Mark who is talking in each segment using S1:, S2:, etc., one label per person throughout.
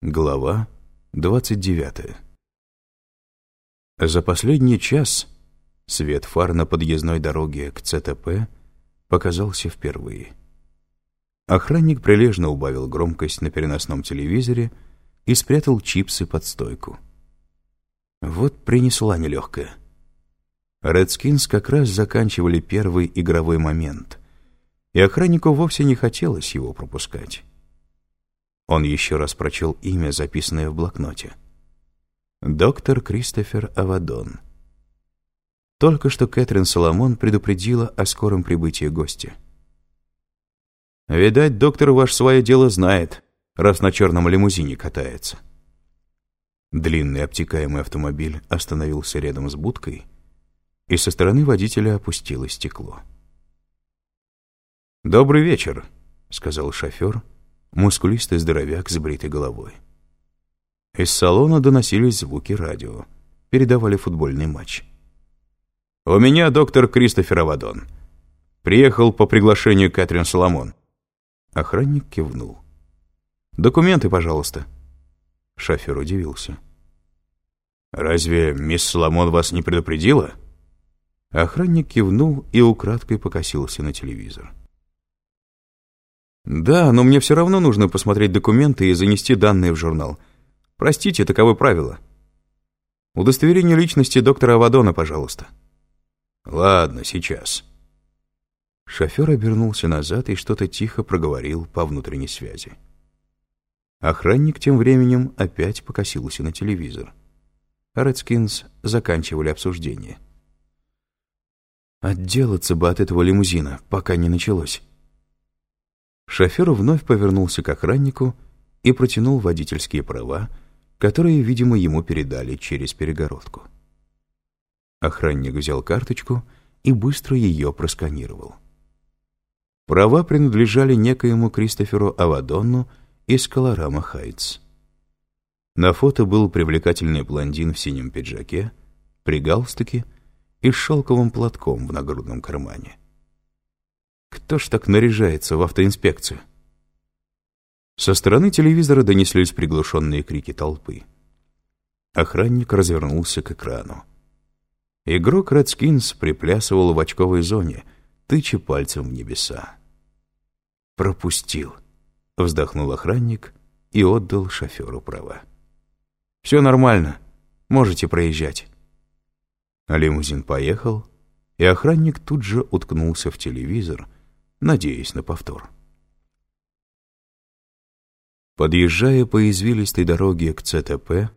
S1: Глава 29 За последний час свет фар на подъездной дороге к ЦТП показался впервые. Охранник прилежно убавил громкость на переносном телевизоре и спрятал чипсы под стойку. Вот принесла нелегкая. Редскинс как раз заканчивали первый игровой момент, и охраннику вовсе не хотелось его пропускать. Он еще раз прочел имя, записанное в блокноте. Доктор Кристофер Авадон. Только что Кэтрин Соломон предупредила о скором прибытии гостя. «Видать, доктор ваш свое дело знает, раз на черном лимузине катается». Длинный обтекаемый автомобиль остановился рядом с будкой, и со стороны водителя опустилось стекло. «Добрый вечер», — сказал шофер, — мускулистый здоровяк с бритой головой. Из салона доносились звуки радио. Передавали футбольный матч. «У меня доктор Кристофер Авадон. Приехал по приглашению Кэтрин Соломон». Охранник кивнул. «Документы, пожалуйста». Шофер удивился. «Разве мисс Соломон вас не предупредила?» Охранник кивнул и украдкой покосился на телевизор. «Да, но мне все равно нужно посмотреть документы и занести данные в журнал. Простите, таковы правила. Удостоверение личности доктора Авадона, пожалуйста». «Ладно, сейчас». Шофер обернулся назад и что-то тихо проговорил по внутренней связи. Охранник тем временем опять покосился на телевизор. Редскинс заканчивали обсуждение. «Отделаться бы от этого лимузина, пока не началось». Шофер вновь повернулся к охраннику и протянул водительские права, которые, видимо, ему передали через перегородку. Охранник взял карточку и быстро ее просканировал. Права принадлежали некоему Кристоферу Авадонну из Колорама Хайтс. На фото был привлекательный блондин в синем пиджаке, при галстуке и с шелковым платком в нагрудном кармане. Кто ж так наряжается в автоинспекцию? Со стороны телевизора донеслись приглушенные крики толпы. Охранник развернулся к экрану. Игрок Редскинс приплясывал в очковой зоне, тыча пальцем в небеса. «Пропустил», — вздохнул охранник и отдал шоферу права. «Все нормально, можете проезжать». лимузин поехал, и охранник тут же уткнулся в телевизор — надеясь на повтор. Подъезжая по извилистой дороге к ЦТП,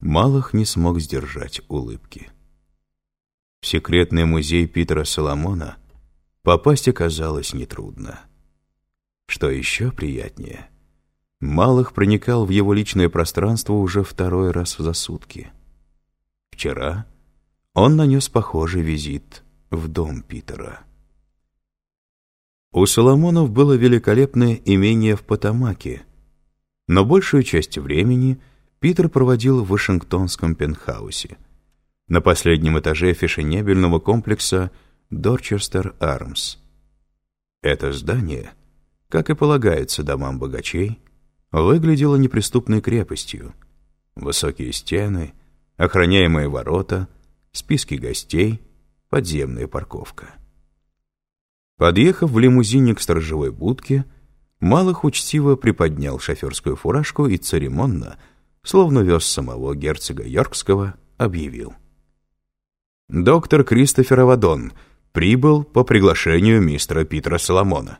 S1: Малых не смог сдержать улыбки. В секретный музей Питера Соломона попасть оказалось нетрудно. Что еще приятнее, Малых проникал в его личное пространство уже второй раз за сутки. Вчера он нанес похожий визит в дом Питера. У Соломонов было великолепное имение в Потамаке, но большую часть времени Питер проводил в Вашингтонском пентхаусе, на последнем этаже фешенебельного комплекса Дорчестер Армс. Это здание, как и полагается домам богачей, выглядело неприступной крепостью. Высокие стены, охраняемые ворота, списки гостей, подземная парковка. Подъехав в лимузине к сторожевой будке, Малых учтиво приподнял шоферскую фуражку и церемонно, словно вез самого герцога Йоркского, объявил. «Доктор Кристофер Авадон прибыл по приглашению мистера Питера Соломона».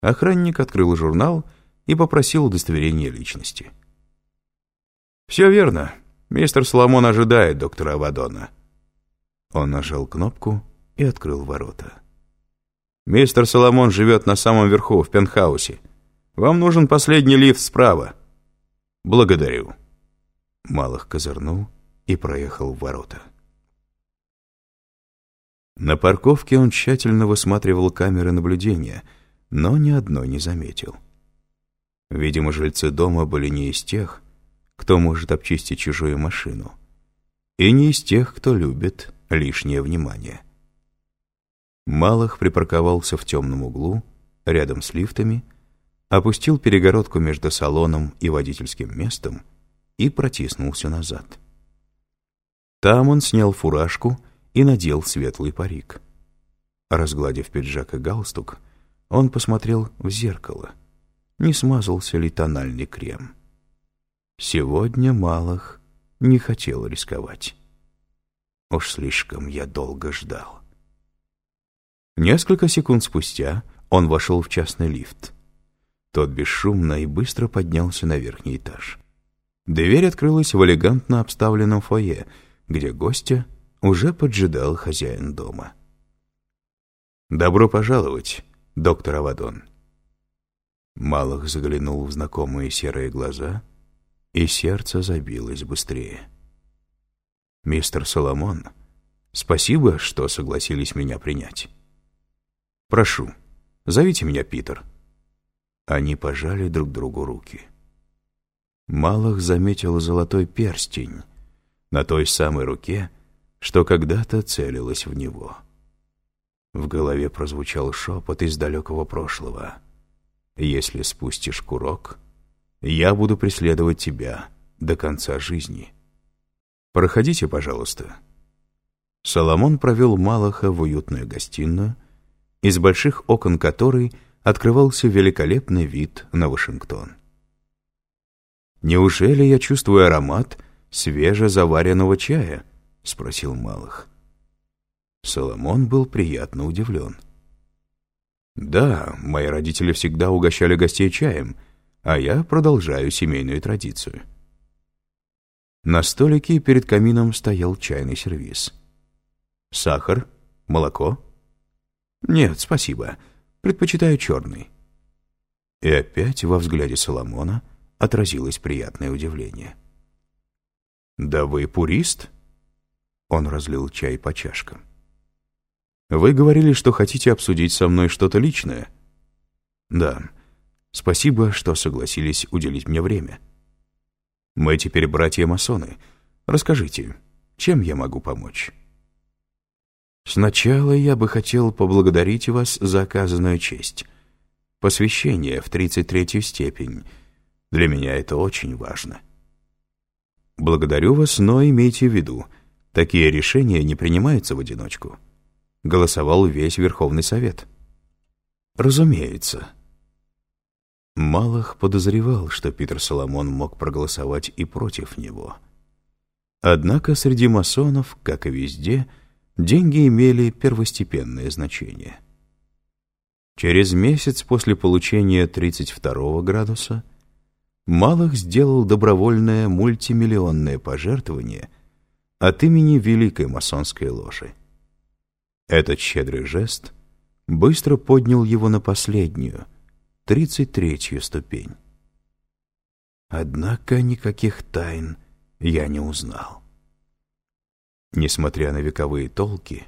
S1: Охранник открыл журнал и попросил удостоверения личности. «Все верно. Мистер Соломон ожидает доктора Авадона». Он нажал кнопку и открыл ворота. Мистер Соломон живет на самом верху, в пентхаусе. Вам нужен последний лифт справа. Благодарю. Малых козырнул и проехал в ворота. На парковке он тщательно высматривал камеры наблюдения, но ни одной не заметил. Видимо, жильцы дома были не из тех, кто может обчистить чужую машину, и не из тех, кто любит лишнее внимание. Малых припарковался в темном углу, рядом с лифтами, опустил перегородку между салоном и водительским местом и протиснулся назад. Там он снял фуражку и надел светлый парик. Разгладив пиджак и галстук, он посмотрел в зеркало, не смазался ли тональный крем. Сегодня Малых не хотел рисковать. Уж слишком я долго ждал. Несколько секунд спустя он вошел в частный лифт. Тот бесшумно и быстро поднялся на верхний этаж. Дверь открылась в элегантно обставленном фойе, где гостя уже поджидал хозяин дома. «Добро пожаловать, доктор Авадон». Малых заглянул в знакомые серые глаза, и сердце забилось быстрее. «Мистер Соломон, спасибо, что согласились меня принять. Прошу, зовите меня Питер». Они пожали друг другу руки. Малых заметил золотой перстень на той самой руке, что когда-то целилась в него. В голове прозвучал шепот из далекого прошлого. «Если спустишь курок, я буду преследовать тебя до конца жизни». «Проходите, пожалуйста». Соломон провел Малаха в уютную гостиную, из больших окон которой открывался великолепный вид на Вашингтон. «Неужели я чувствую аромат свежезаваренного чая?» — спросил Малых. Соломон был приятно удивлен. «Да, мои родители всегда угощали гостей чаем, а я продолжаю семейную традицию». На столике перед камином стоял чайный сервиз. «Сахар? Молоко?» «Нет, спасибо. Предпочитаю черный». И опять во взгляде Соломона отразилось приятное удивление. «Да вы пурист?» Он разлил чай по чашкам. «Вы говорили, что хотите обсудить со мной что-то личное?» «Да. Спасибо, что согласились уделить мне время. Мы теперь братья-масоны. Расскажите, чем я могу помочь?» «Сначала я бы хотел поблагодарить вас за оказанную честь. Посвящение в 33-ю степень. Для меня это очень важно». «Благодарю вас, но имейте в виду, такие решения не принимаются в одиночку. Голосовал весь Верховный Совет». «Разумеется». Малах подозревал, что Питер Соломон мог проголосовать и против него. Однако среди масонов, как и везде, деньги имели первостепенное значение. Через месяц после получения 32 градуса Малых сделал добровольное мультимиллионное пожертвование от имени Великой масонской ложи. Этот щедрый жест быстро поднял его на последнюю, тридцать третью ступень. Однако никаких тайн я не узнал. Несмотря на вековые толки,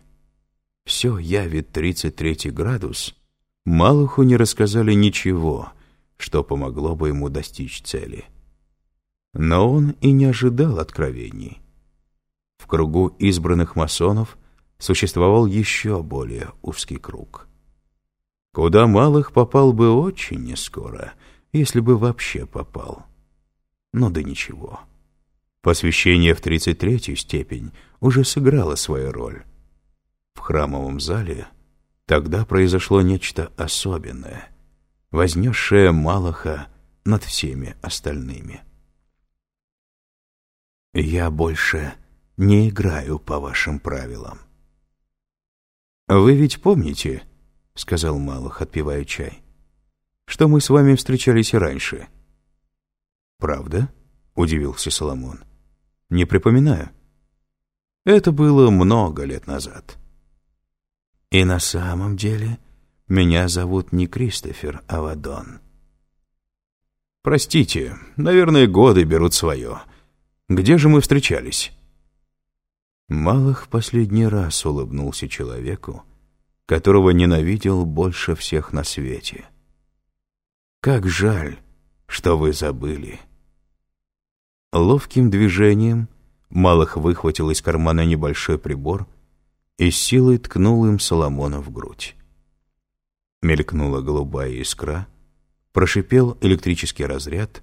S1: все явит тридцать третий градус, Малуху не рассказали ничего, что помогло бы ему достичь цели. Но он и не ожидал откровений. В кругу избранных масонов существовал еще более узкий круг. Куда малых попал бы очень нескоро, если бы вообще попал. Но да ничего. Посвящение в 33-ю степень уже сыграло свою роль. В храмовом зале тогда произошло нечто особенное — вознесшая Малаха над всеми остальными. «Я больше не играю по вашим правилам». «Вы ведь помните, — сказал Малах, отпивая чай, — что мы с вами встречались и раньше?» «Правда?» — удивился Соломон. «Не припоминаю». Это было много лет назад. И на самом деле меня зовут не Кристофер Авадон. Простите, наверное, годы берут свое. Где же мы встречались? Малых последний раз улыбнулся человеку, которого ненавидел больше всех на свете. Как жаль, что вы забыли. Ловким движением Малых выхватил из кармана небольшой прибор и силой ткнул им Соломона в грудь. Мелькнула голубая искра, прошипел электрический разряд,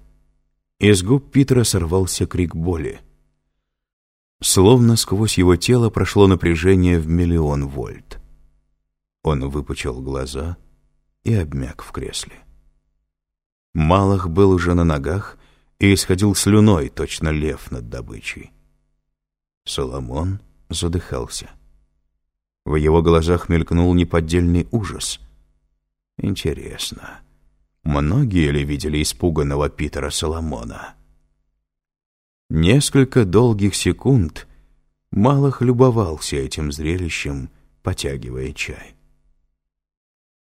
S1: и с губ Питера сорвался крик боли. Словно сквозь его тело прошло напряжение в миллион вольт. Он выпучил глаза и обмяк в кресле. Малах был уже на ногах и исходил слюной, точно лев над добычей. Соломон задыхался. В его глазах мелькнул неподдельный ужас. Интересно, многие ли видели испуганного Питера Соломона? Несколько долгих секунд Малых любовался этим зрелищем, потягивая чай.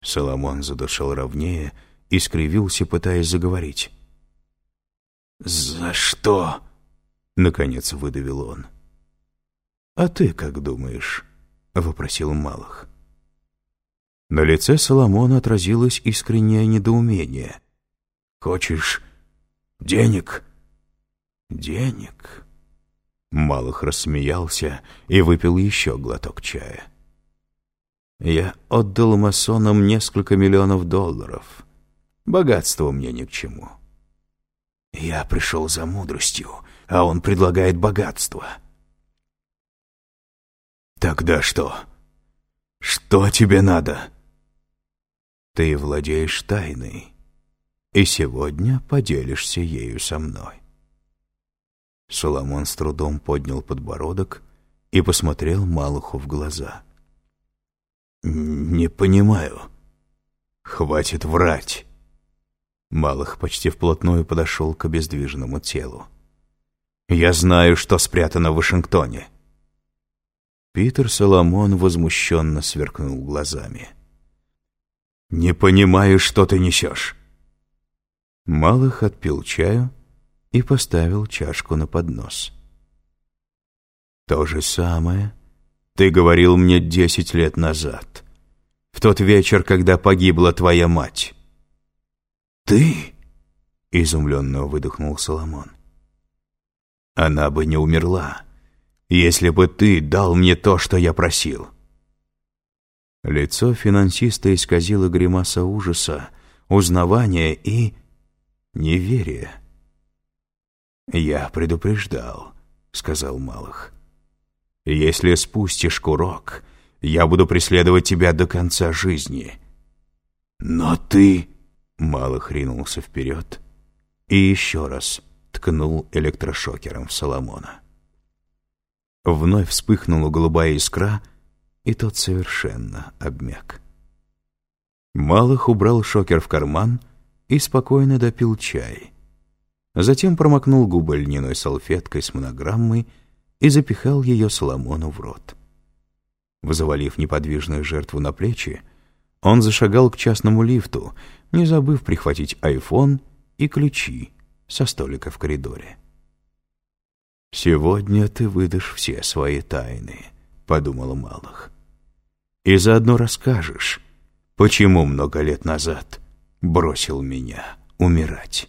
S1: Соломон задышал ровнее и скривился, пытаясь заговорить. «За что?» — наконец выдавил он. «А ты как думаешь?» — вопросил Малых. На лице Соломона отразилось искреннее недоумение. «Хочешь денег?» «Денег?» Малых рассмеялся и выпил еще глоток чая. «Я отдал масонам несколько миллионов долларов. Богатство мне ни к чему. Я пришел за мудростью, а он предлагает богатство». «Тогда что? Что тебе надо?» «Ты владеешь тайной, и сегодня поделишься ею со мной». Соломон с трудом поднял подбородок и посмотрел Малуху в глаза. «Не понимаю. Хватит врать». Малых почти вплотную подошел к обездвиженному телу. «Я знаю, что спрятано в Вашингтоне». Питер Соломон возмущенно сверкнул глазами. «Не понимаю, что ты несешь». Малых отпил чаю и поставил чашку на поднос. «То же самое ты говорил мне десять лет назад, в тот вечер, когда погибла твоя мать». «Ты?» — изумленно выдохнул Соломон. «Она бы не умерла» если бы ты дал мне то, что я просил». Лицо финансиста исказило гримаса ужаса, узнавания и неверия. «Я предупреждал», — сказал Малых. «Если спустишь курок, я буду преследовать тебя до конца жизни». «Но ты...» — Малых ринулся вперед и еще раз ткнул электрошокером в Соломона. Вновь вспыхнула голубая искра, и тот совершенно обмяк. Малых убрал шокер в карман и спокойно допил чай. Затем промокнул губы льняной салфеткой с монограммой и запихал ее Соломону в рот. Завалив неподвижную жертву на плечи, он зашагал к частному лифту, не забыв прихватить айфон и ключи со столика в коридоре. «Сегодня ты выдашь все свои тайны», — подумала Малых. «И заодно расскажешь, почему много лет назад бросил меня умирать».